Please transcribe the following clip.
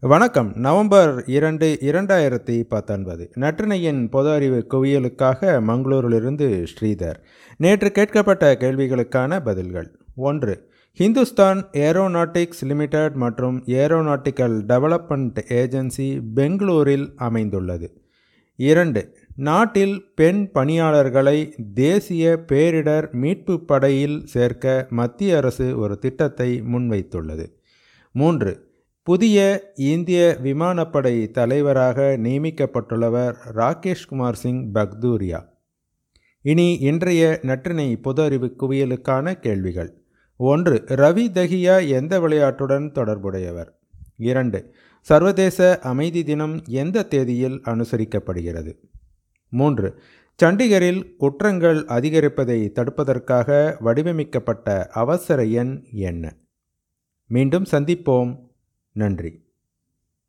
வணக்கம். நவம்பர் இரண்டு இரண்டாயிரத்தி பத்தொன்பது. நற்றினையின் பொது அறிவு குவியலுக்காக மங்களூரிலிருந்து ஸ்ரீதர். நேற்று கேட்கப்பட்ட கேள்விகளுக்கான பதில்கள். ஒன்று ஹிந்துஸ்தான் ஏரோநாட்டிக்ஸ் லிமிடெட் மற்றும் ஏரோநாட்டிக்கல் டெவலப்மெண்ட் ஏஜென்சி பெங்களூரில் அமைந்துள்ளது. இரண்டு நாட்டில் பெண் பணியாளர்களை தேசிய பேரிடர் மீட்பு படையில் சேர்க்க மத்திய அரசு ஒரு திட்டத்தை முன்வைத்துள்ளது. மூன்று புதிய இந்திய விமானப்படை தலைவராக நியமிக்கப்பட்டுள்ளவர் ராகேஷ்குமார் சிங் பக்தூரியா. இனி இன்றைய நற்றினை பொது அறிவு குவியலுக்கான கேள்விகள். ஒன்று ரவி தஹியா எந்த விளையாட்டுடன் தொடர்புடையவர்? இரண்டு சர்வதேச அமைதி தினம் எந்த தேதியில் அனுசரிக்கப்படுகிறது? மூன்று சண்டிகரில் குற்றங்கள் அதிகரிப்பதை தடுப்பதற்காக வடிவமைக்கப்பட்ட அவசர எண் என்ன? மீண்டும் சந்திப்போம். நன்றி.